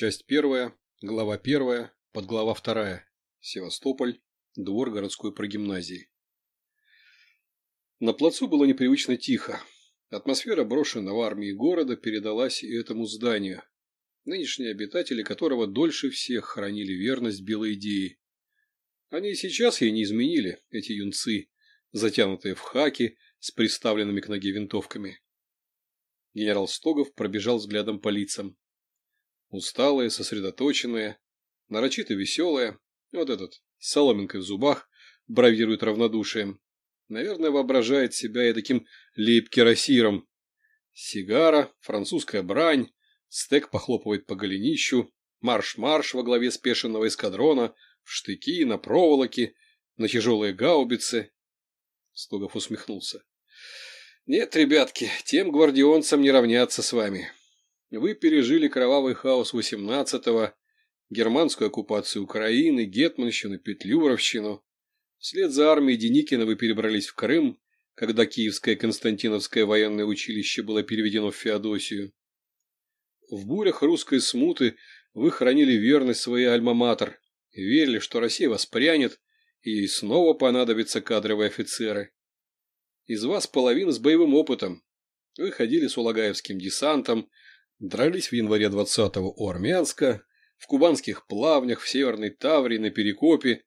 Часть первая, глава первая, подглава вторая. Севастополь, двор городской прогимназии. На плацу было непривычно тихо. Атмосфера брошенного армии города передалась и этому зданию, нынешние обитатели которого дольше всех хранили верность белой идеи. Они и сейчас ей не изменили, эти юнцы, затянутые в хаки с приставленными к ноге винтовками. Генерал Стогов пробежал взглядом по лицам. Усталые, сосредоточенные, нарочито веселые. Вот этот, с соломинкой в зубах, бравирует равнодушием. Наверное, воображает себя и таким лейб-керосиром. Сигара, французская брань, стек похлопывает по голенищу, марш-марш во главе спешенного эскадрона, в штыки, на проволоки, на тяжелые гаубицы. Стогов усмехнулся. Нет, ребятки, тем гвардионцам не равняться с вами. Вы пережили кровавый хаос 18-го, германскую оккупацию Украины, Гетманщину, Петлюровщину. Вслед за армией Деникина вы перебрались в Крым, когда Киевское Константиновское военное училище было переведено в Феодосию. В бурях русской смуты вы хранили верность своей альма-матер, верили, что Россия воспрянет, и ей снова понадобятся кадровые офицеры. Из вас половина с боевым опытом. Вы ходили с Улагаевским десантом, Дрались в январе 20-го у Армянска, в кубанских плавнях, в Северной Таврии, на Перекопе.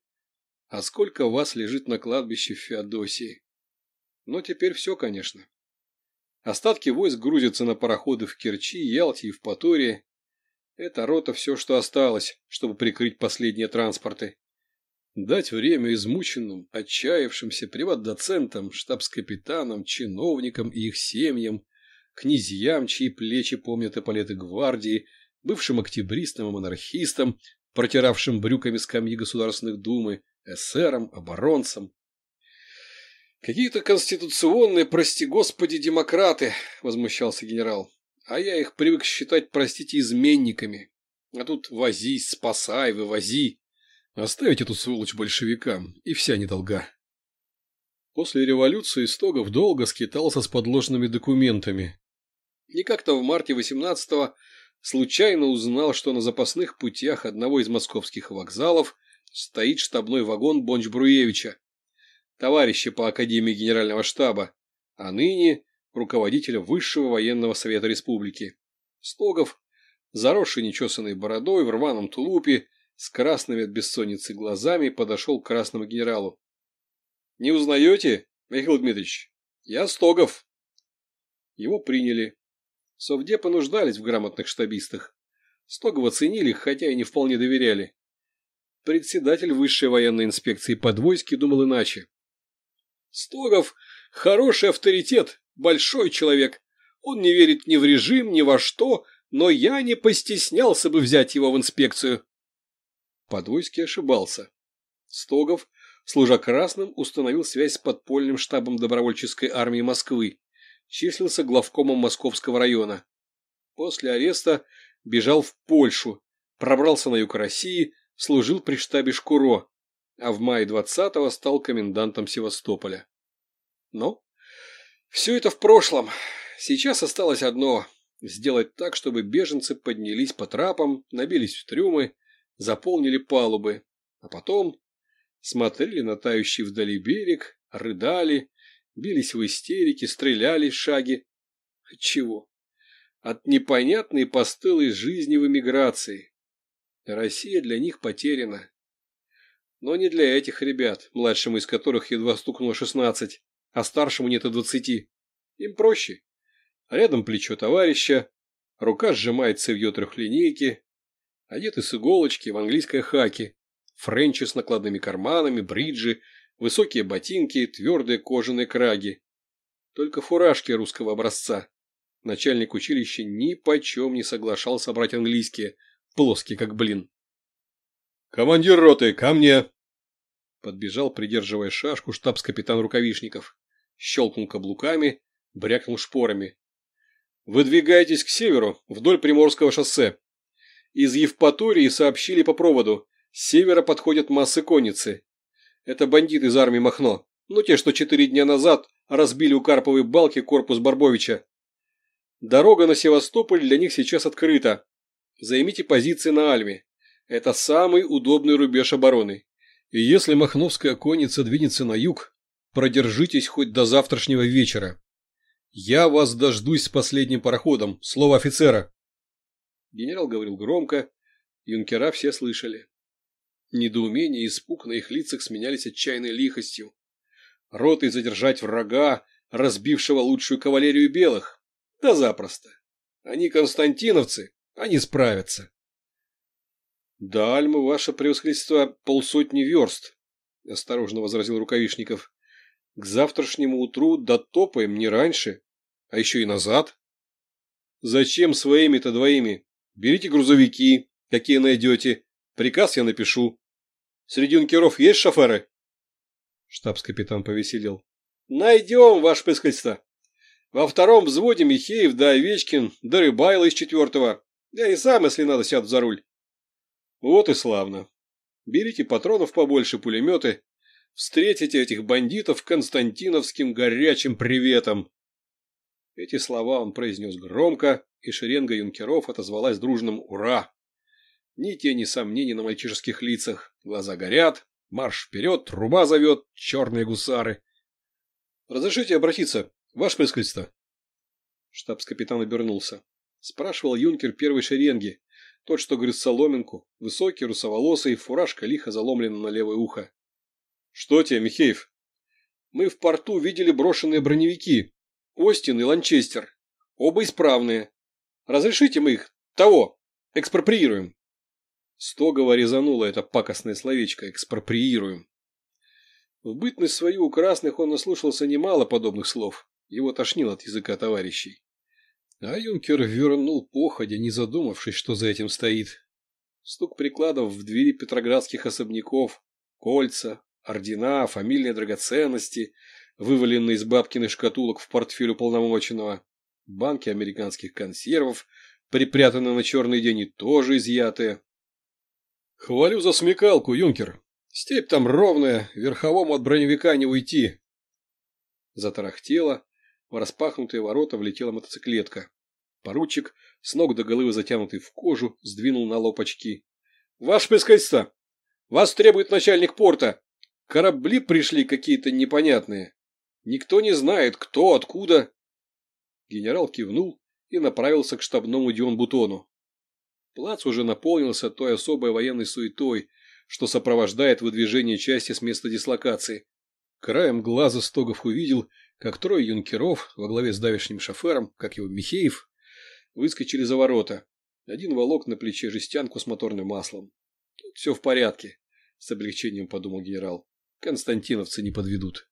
А сколько вас лежит на кладбище в Феодосии? Но теперь все, конечно. Остатки войск грузятся на пароходы в Керчи, Ялте и в Патории. Это рота все, что осталось, чтобы прикрыть последние транспорты. Дать время измученным, отчаявшимся приват-доцентам, штабс-капитанам, чиновникам и их семьям князьям, чьи плечи помнят эполеты гвардии, бывшим октябристам и монархистам, протиравшим брюками скамьи Государственных Думы, эсерам, оборонцам. «Какие-то конституционные, прости господи, демократы!» – возмущался генерал. «А я их привык считать, простите, изменниками. А тут возись, спасай, вывози. Оставить эту сволочь большевикам, и вся недолга». После революции Стогов долго скитался с подложными документами, и как-то в марте 18-го случайно узнал, что на запасных путях одного из московских вокзалов стоит штабной вагон Бонч-Бруевича, товарища по Академии Генерального штаба, а ныне руководителя Высшего военного совета республики. Стогов, заросший нечесанной бородой, в рваном тулупе, с красными от бессонницы глазами, подошел к красному генералу. «Не узнаете, Михаил Дмитриевич? Я Стогов». Его приняли, Совдепы нуждались в грамотных штабистах. Стогова ценили, хотя и не вполне доверяли. Председатель высшей военной инспекции подвойски думал иначе. Стогов – хороший авторитет, большой человек. Он не верит ни в режим, ни во что, но я не постеснялся бы взять его в инспекцию. Подвойский ошибался. Стогов, служа красным, установил связь с подпольным штабом добровольческой армии Москвы числился главкомом Московского района. После ареста бежал в Польшу, пробрался на юг России, служил при штабе Шкуро, а в мае 20-го стал комендантом Севастополя. Но все это в прошлом. Сейчас осталось одно – сделать так, чтобы беженцы поднялись по трапам, набились в трюмы, заполнили палубы, а потом смотрели на тающий вдали берег, рыдали бились в истерике, стреляли в шаги. От чего? От непонятной постылой жизни в эмиграции. Россия для них потеряна. Но не для этих ребят, младшему из которых едва стукнуло шестнадцать, а старшему нет и двадцати. Им проще. Рядом плечо товарища, рука сжимается в ее трехлинейке, одеты с иголочки в английской хаки, френчи с накладными карманами, бриджи, Высокие ботинки, твердые кожаные краги. Только фуражки русского образца. Начальник училища ни почем не соглашался брать английские, плоские как блин. «Командир роты, ко мне!» Подбежал, придерживая шашку, штабс-капитан Рукавишников. Щелкнул каблуками, брякнул шпорами. «Выдвигайтесь к северу, вдоль Приморского шоссе. Из Евпатории сообщили по проводу. С севера подходят массы конницы. Это бандиты из армии Махно. Ну, те, что четыре дня назад разбили у Карповой балки корпус Барбовича. Дорога на Севастополь для них сейчас открыта. займите позиции на Альме. Это самый удобный рубеж обороны. И если Махновская конница двинется на юг, продержитесь хоть до завтрашнего вечера. Я вас дождусь с последним пароходом. Слово офицера. Генерал говорил громко, юнкера все слышали. Недоумение и испуг на их лицах сменялись отчаянной лихостью. Ротой задержать врага, разбившего лучшую кавалерию белых. Да запросто. Они константиновцы, они справятся. Да, Альма, ваше превосходительство, полсотни верст, осторожно возразил Рукавишников. К завтрашнему утру дотопаем не раньше, а еще и назад. Зачем своими-то двоими? Берите грузовики, какие найдете. Приказ я напишу. Среди юнкеров есть шоферы? Штабс-капитан повеселил. Найдем, ваше прескольство. Во втором взводе Михеев да Овечкин, да Рыбайло из четвертого. Я и сам, если надо, сяду за руль. Вот и славно. Берите патронов побольше, пулеметы. Встретите этих бандитов константиновским горячим приветом. Эти слова он произнес громко, и шеренга юнкеров отозвалась дружным «Ура!». Ни тени сомнений на мальчишеских лицах. Глаза горят, марш вперед, труба зовет, черные гусары. «Разрешите обратиться, ваше прескольство?» Штабс-капитан обернулся. Спрашивал юнкер первой шеренги, тот, что грыз соломинку, высокий, русоволосый, фуражка лихо заломлена на левое ухо. «Что тебе, Михеев?» «Мы в порту видели брошенные броневики. Остин и Ланчестер. Оба исправные. Разрешите мы их, того, экспроприируем?» Стогово резануло это пакостное словечко «экспроприируем». В бытность свою у красных он наслушался немало подобных слов. Его тошнило от языка товарищей. А юнкер вернул походя, не задумавшись, что за этим стоит. Стук прикладов в двери петроградских особняков, кольца, ордена, фамильные драгоценности, вываленные из бабкиных шкатулок в портфель уполномоченного, банки американских консервов, припрятанные на черный день и тоже изъятые. Хвалю за смекалку, юнкер. Степь там ровная, верховому от броневика не уйти. Затарахтело, в распахнутые ворота влетела мотоциклетка. Поручик, с ног до головы затянутый в кожу, сдвинул на лоб очки. — Ваше прескольство! Вас требует начальник порта! Корабли пришли какие-то непонятные. Никто не знает, кто, откуда. Генерал кивнул и направился к штабному Дион Бутону. Плац уже наполнился той особой военной суетой, что сопровождает выдвижение части с места дислокации. Краем глаза Стогов увидел, как трое юнкеров во главе с давешним шофером, как его Михеев, выскочили за ворота. Один волок на плече жестянку с моторным маслом. Все в порядке, с облегчением подумал генерал. Константиновцы не подведут.